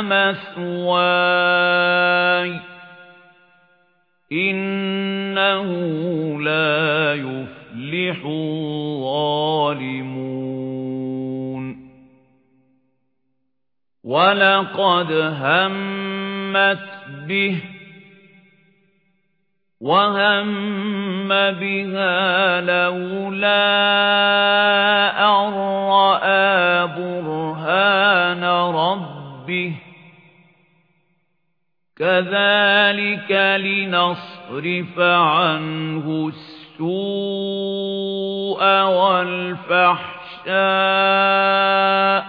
مثواي. إنه لا يفلح الظالمون. ولقد همت به وَهَمَّ بِهَا لَوْلَا أَن رَّأَىٰ بُرْهَانَ رَبِّهِ كَذَٰلِكَ لِنَصْرِفَ عَنْهُ السُّوءَ وَالْفَحْشَاءَ.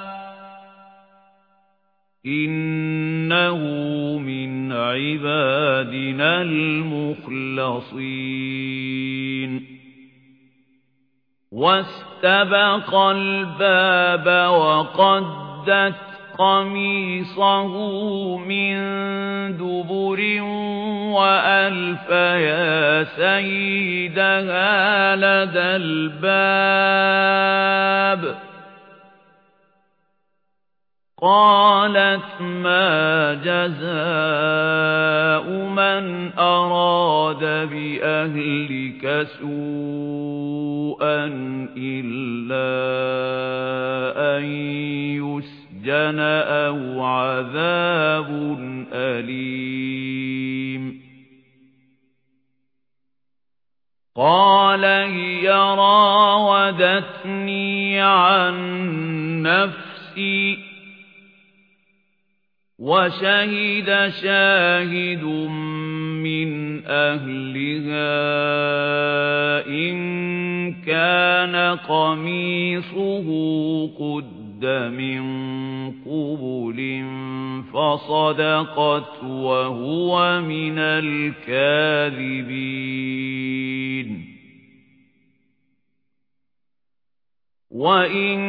إِنَّهُ مِنْ عِبَادِنَا الْمُخْلَصِينَ. وَاسْتَبَقَ الْبَابَ وَقَدَّتْ قَمِيصَهُ مِنْ دُبُرٍ وَأَلْفَ يَا سَيِّدَهَا لَدَى الْبَابِ. قالت ما جزاء من أراد بأهلك سوءا إلا أن يسجن أو عذاب أليم قال هي راودتني عن نفسي وشهد شاهد من أهلها إن كان قميصه قد من قبل فصدقت وهو من الكاذبين. وَإِن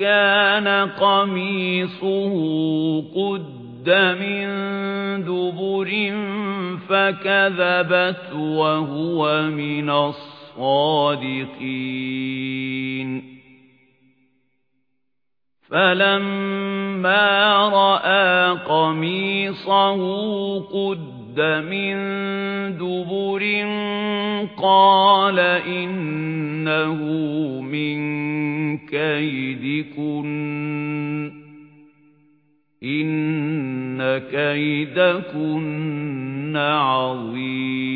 كَانَ قَمِيصُهُ قُدَّ مِن دُبُرٍ فَكَذَبَتْ وَهُوَ مِنَ الصَّادِقِينَ. فَلَمَّا رَأَى قَمِيصَهُ قُدَّ مِن دُبُرٍ قَالَ إِنَّهُ مِن كَيْدِكُنَّ إِنَّ كَيْدَكُنَّ عَظِيمٌ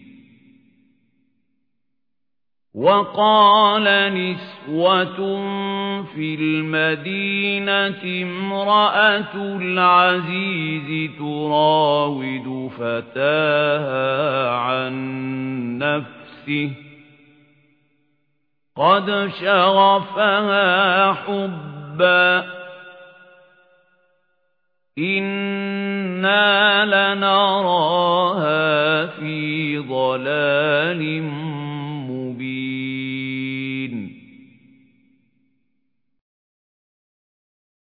وَقَالَ نِسْوَةٌ فِي الْمَدِينَةِ امْرَأَتُ الْعَزِيزِ تُرَاوِدُ فَتَاهَا عَن نَّفْسِهِ. قَدْ شَغَفَهَا حُبًّا. إِنَّا لَنَرَاهَا ضَلَالٍ مُبِينٍ